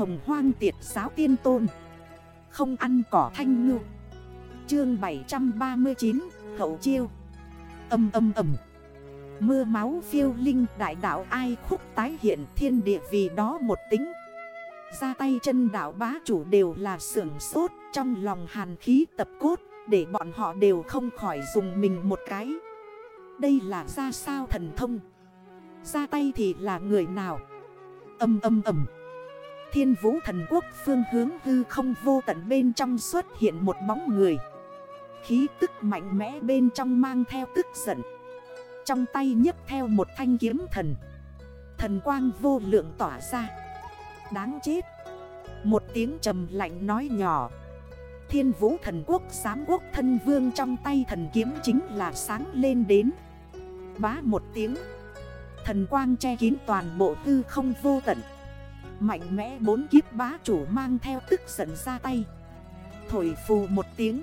hồng hoang tiệt giáo tiên tôn. Không ăn cỏ thanh ngư. Chương 739 Hậu chiêu. Âm âm âm. Mưa máu phiêu linh, đại đạo ai khúc tái hiện thiên địa vì đó một tính. Ra tay chân đạo bá chủ đều là sưởng sốt, Trong lòng hàn khí tập cốt, Để bọn họ đều không khỏi dùng mình một cái. Đây là ra sao thần thông? Ra tay thì là người nào? Âm âm âm. Thiên vũ thần quốc phương hướng hư không vô tận bên trong xuất hiện một bóng người. Khí tức mạnh mẽ bên trong mang theo tức giận. Trong tay nhấp theo một thanh kiếm thần. Thần quang vô lượng tỏa ra. Đáng chết. Một tiếng trầm lạnh nói nhỏ. Thiên vũ thần quốc giám quốc thân vương trong tay thần kiếm chính là sáng lên đến. Bá một tiếng. Thần quang che kín toàn bộ hư không vô tận. Mạnh mẽ bốn kiếp bá chủ mang theo tức giận ra tay. Thổi phù một tiếng.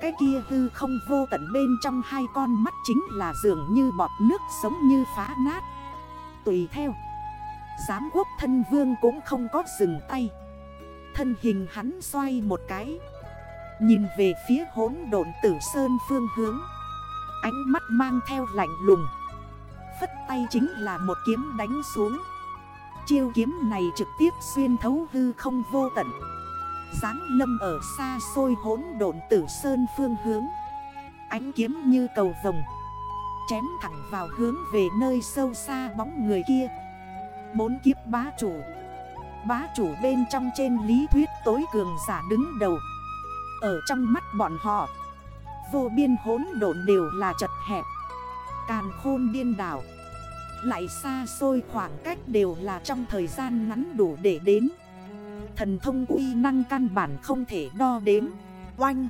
Cái kia hư không vô tận bên trong hai con mắt chính là dường như bọt nước giống như phá nát. Tùy theo, Giám quốc thân vương cũng không có dừng tay. Thân hình hắn xoay một cái. Nhìn về phía hốn độn tử sơn phương hướng. Ánh mắt mang theo lạnh lùng. Phất tay chính là một kiếm đánh xuống. Chiêu kiếm này trực tiếp xuyên thấu hư không vô tận. Giáng lâm ở xa xôi hốn độn tử sơn phương hướng. Ánh kiếm như cầu vồng, Chém thẳng vào hướng về nơi sâu xa bóng người kia. Bốn kiếp bá chủ Bá chủ bên trong trên lý thuyết tối cường giả đứng đầu. Ở trong mắt bọn họ, Vô biên hốn độn đều là chật hẹp, Càn khôn điên đảo lại xa xôi khoảng cách đều là trong thời gian ngắn đủ để đến. Thần thông uy năng căn bản không thể đo đếm. Oanh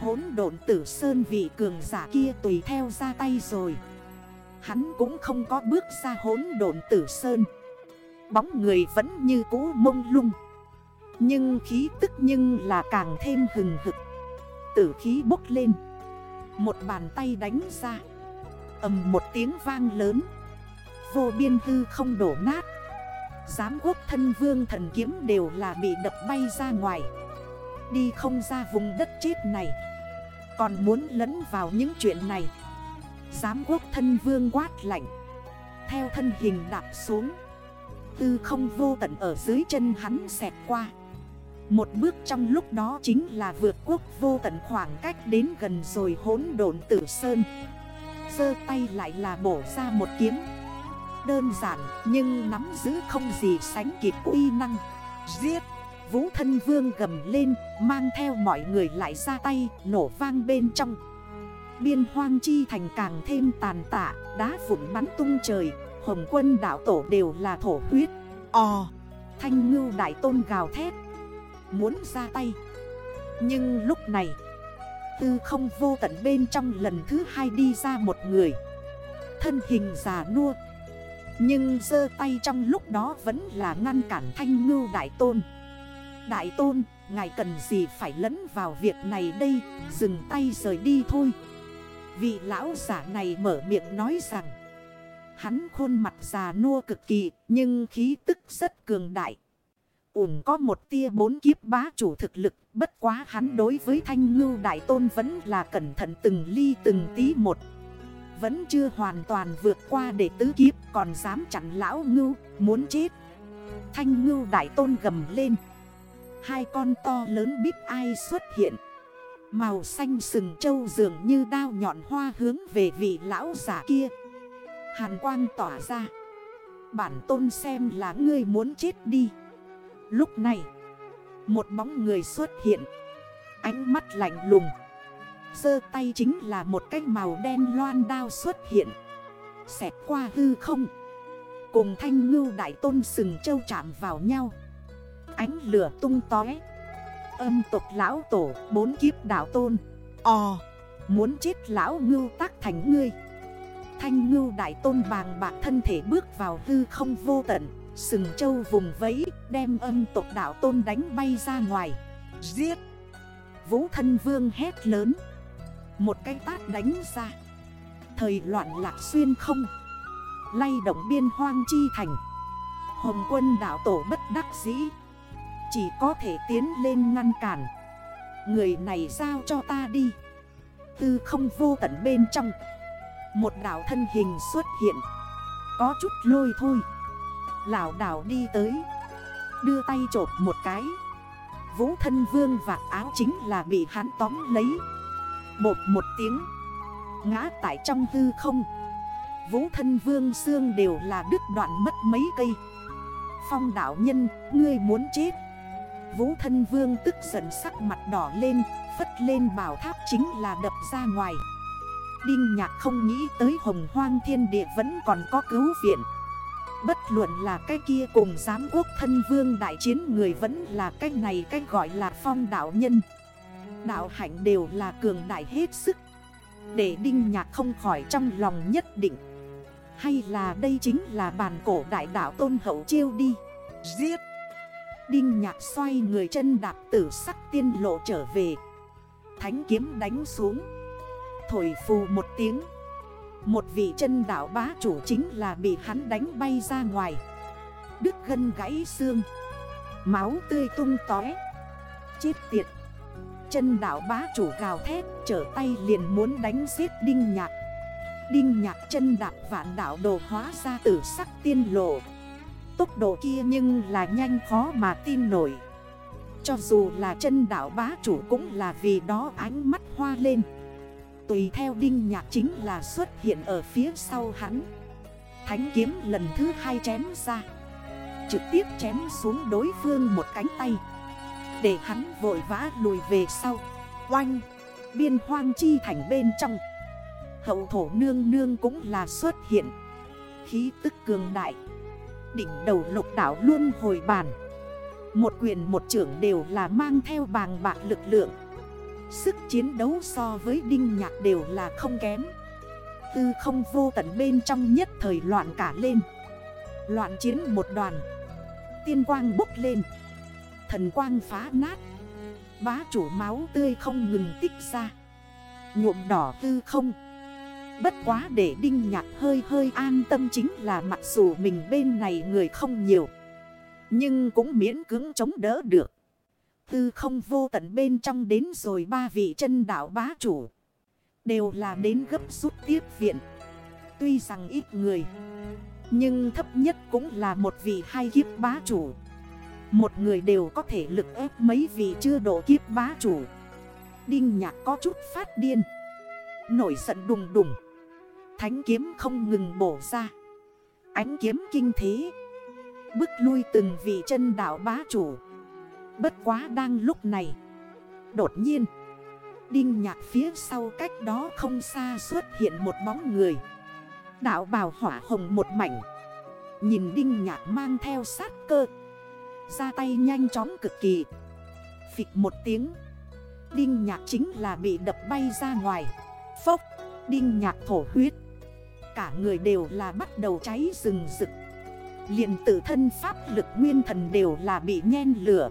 Hốn độn tử sơn vị cường giả kia tùy theo ra tay rồi. Hắn cũng không có bước ra hốn độn tử sơn. Bóng người vẫn như cũ mông lung. Nhưng khí tức nhưng là càng thêm hừng hực. Tử khí bốc lên. Một bàn tay đánh ra. Ầm, một tiếng vang lớn. Vô biên hư không đổ nát. Giám quốc thân vương thần kiếm đều là bị đập bay ra ngoài. Đi không ra vùng đất chết này. Còn muốn lấn vào những chuyện này. Giám quốc thân vương quát lạnh. Theo thân hình đạp xuống. Tư không vô tận ở dưới chân hắn xẹt qua. Một bước trong lúc đó chính là vượt quốc vô tận khoảng cách đến gần rồi hốn độn tử sơn. Sơ tay lại là bổ ra một kiếm đơn giản, nhưng nắm giữ không gì sánh kịp uy năng. Giết! Vũ thân vương gầm lên, Mang theo mọi người lại ra tay, Nổ vang bên trong. Biên hoang chi thành càng thêm tàn tạ, Đá vụn bắn tung trời, Hồng quân đảo tổ đều là thổ huyết. Ồ Thanh ngưu đại tôn gào thét, Muốn ra tay. Nhưng lúc này, Tư không vô tận bên trong lần thứ hai đi ra một người. Thân hình già nua nhưng dơ tay trong lúc đó vẫn là ngăn cản thanh ngưu đại tôn. Đại tôn, ngài cần gì phải lẫn vào việc này đây? Dừng tay rời đi thôi. Vị lão giả này mở miệng nói rằng Hắn khuôn mặt già nua cực kỳ Nhưng khí tức rất cường đại. Ủng có một tia bốn kiếp bá chủ thực lực Bất quá hắn đối với thanh ngưu đại tôn vẫn là cẩn thận từng ly từng tí một vẫn chưa hoàn toàn vượt qua để tứ kiếp, Còn dám chặn lão ngưu, muốn chết. Thanh ngưu đại tôn gầm lên. Hai con to lớn biết ai xuất hiện? Màu xanh sừng trâu dường như đao nhọn hoa hướng về vị lão giả kia. Hàn quang tỏa ra. Bản tôn xem là ngươi muốn chết đi. Lúc này, Một bóng người xuất hiện. Ánh mắt lạnh lùng. Sơ tay chính là một cái màu đen loan đao xuất hiện. Xẹt qua hư không. Cùng thanh ngưu đại tôn sừng châu chạm vào nhau. Ánh lửa tung tói Âm tộc lão tổ, bốn kiếp đảo tôn. Ồ, Muốn chết lão ngưu tác thành ngươi. Thanh ngưu đại tôn bàng bạc thân thể bước vào hư không vô tận. Sừng châu vùng vẫy, đem âm tộc đảo tôn đánh bay ra ngoài. Giết! Vũ thân vương hét lớn một cái tát đánh ra. Thời loạn lạc xuyên không. Lay động biên hoang chi thành. Hồng quân đảo tổ bất đắc dĩ. Chỉ có thể tiến lên ngăn cản. Người này giao cho ta đi. Tư không vô tận bên trong. Một đảo thân hình xuất hiện. Có chút lôi thôi. Lào đảo đi tới. Đưa tay trộp một cái. Vũ thân vương vạt áo chính là bị hắn tóm lấy bột một tiếng. Ngã tại trong hư không. Vũ thân vương xương đều là đứt đoạn mất mấy cây. Phong đảo nhân, ngươi muốn chết. Vũ thân vương tức giận sắc mặt đỏ lên Phất lên bảo tháp chính là đập ra ngoài. Đinh nhạc không nghĩ tới hồng hoang thiên địa vẫn còn có cứu viện. Bất luận là cái kia cùng giám quốc thân vương đại chiến người vẫn là cái này cái gọi là phong đạo nhân. Đạo hạnh đều là cường đại hết sức. Để đinh nhạc không khỏi trong lòng nhất định. Hay là đây chính là bàn cổ đại đạo tôn hậu chiêu đi. Giết! Đinh nhạc xoay người chân đạp tử sắc tiên lộ trở về. Thánh kiếm đánh xuống. Thổi phù một tiếng. Một vị chân đảo bá chủ chính là bị hắn đánh bay ra ngoài. Đứt gân gãy xương. Máu tươi tung tói Chết tiệt Chân đảo bá chủ gào thét, Trở tay liền muốn đánh giết đinh nhạc. Đinh nhạc chân đạp vạn đảo đồ hóa ra tử sắc tiên lộ. Tốc độ kia nhưng là nhanh khó mà tin nổi. Cho dù là chân đảo bá chủ cũng là vì đó ánh mắt hoa lên. Tùy theo đinh nhạc chính là xuất hiện ở phía sau hắn. Thánh kiếm lần thứ hai chém ra. Trực tiếp chém xuống đối phương một cánh tay. Để hắn vội vã lùi về sau. Oanh, Biên hoang chi thành bên trong. Hậu thổ nương nương cũng là xuất hiện. Khí tức cường đại. Đỉnh đầu lục đảo luôn hồi bàn. Một quyền một trưởng đều là mang theo bàng bạc lực lượng. Sức chiến đấu so với đinh nhạc đều là không kém. Tư không vô tận bên trong nhất thời loạn cả lên. Loạn chiến một đoàn. Tiên quang bốc lên. Thần quang phá nát. Bá chủ máu tươi không ngừng tích ra. Nhuộm đỏ tư không. Bất quá để đinh nhạc hơi hơi an tâm chính là mặc dù mình bên này người không nhiều, Nhưng cũng miễn cứng chống đỡ được. Tư không vô tận bên trong đến rồi ba vị chân đảo bá chủ Đều là đến gấp rút tiếp viện. Tuy rằng ít người, Nhưng thấp nhất cũng là một vị hai kiếp bá chủ. Một người đều có thể lực ép mấy vị chưa độ kiếp bá chủ. Đinh nhạc có chút phát điên. Nổi giận đùng đùng. Thánh kiếm không ngừng bổ ra. Ánh kiếm kinh thế. Bước lui từng vị chân đảo bá chủ. Bất quá đang lúc này, Đột nhiên, Đinh nhạc phía sau cách đó không xa xuất hiện một bóng người. Đạo bào hỏa hồng một mảnh. Nhìn đinh nhạc mang theo sát cơ. Ra tay nhanh chóng cực kỳ. Phịch một tiếng. Đinh nhạc chính là bị đập bay ra ngoài. Phốc, Đinh nhạc thổ huyết. Cả người đều là bắt đầu cháy rừng rực. Liền tự thân pháp lực nguyên thần đều là bị nhen lửa.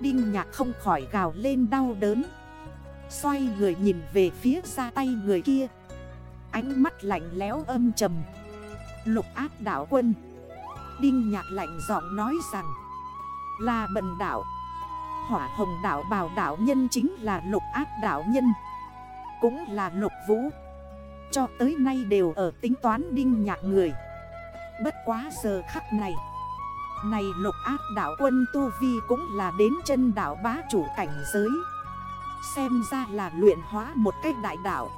Đinh nhạc không khỏi gào lên đau đớn. Xoay người nhìn về phía ra tay người kia. Ánh mắt lạnh léo âm trầm. Lục Áp đảo quân. Đinh nhạc lạnh giọng nói rằng là bần đảo Hỏa hồng đảo bào đảo nhân chính là lục ác đảo nhân. Cũng là lục vũ. Cho tới nay đều ở tính toán đinh nhạc người. Bất quá giờ khắc này. Này lục ác đảo quân Tu Vi cũng là đến chân đảo bá chủ cảnh giới. Xem ra là luyện hóa một cách đại đảo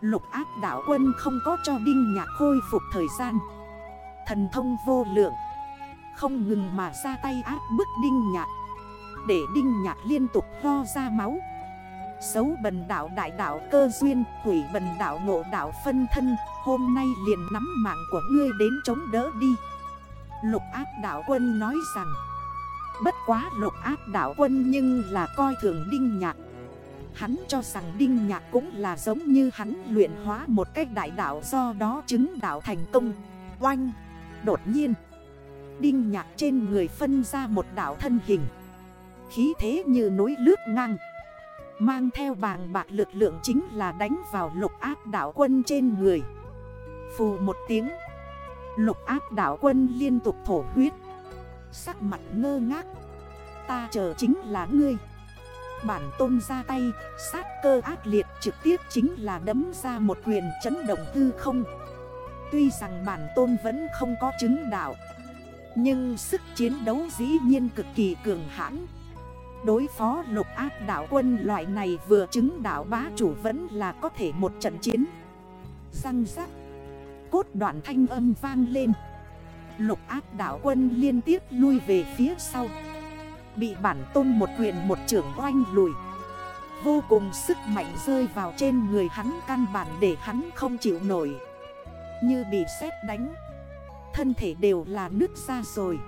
Lục ác đảo quân không có cho Đinh Nhạc khôi phục thời gian. Thần thông vô lượng. Không ngừng mà ra tay áp bức Đinh Nhạc. Để Đinh Nhạc liên tục ho ra máu. Xấu bần đảo đại đảo cơ duyên, Hủy bần đảo ngộ đảo phân thân. Hôm nay liền nắm mạng của ngươi đến chống đỡ đi. Lục ác đảo quân nói rằng, Bất quá lục ác đảo quân nhưng là coi thường Đinh Nhạc. Hắn cho rằng Đinh Nhạc cũng là giống như hắn luyện hóa một cách đại đảo do đó chứng đảo thành công. Oanh, Đột nhiên Đinh Nhạc trên người phân ra một đảo thân hình. Khí thế như núi lướt ngang. Mang theo bàng bạc lực lượng chính là đánh vào lục áp đảo quân trên người. Phù một tiếng. Lục áp đảo quân liên tục thổ huyết. Sắc mặt ngơ ngác. Ta chờ chính là ngươi. Bản tôn ra tay, Sát cơ ác liệt trực tiếp chính là đấm ra một quyền chấn động tư không. Tuy rằng bản tôn vẫn không có chứng đạo nhưng sức chiến đấu dĩ nhiên cực kỳ cường hãn. Đối phó lục ác đảo quân loại này vừa chứng đảo bá chủ vẫn là có thể một trận chiến. Răng rắc, Cốt đoạn thanh âm vang lên. Lục ác đảo quân liên tiếp lui về phía sau. Bị bản tôn một quyền một trưởng oanh lùi. Vô cùng sức mạnh rơi vào trên người hắn căn bản để hắn không chịu nổi. Như bị sét đánh Thân thể đều là nước ra rồi.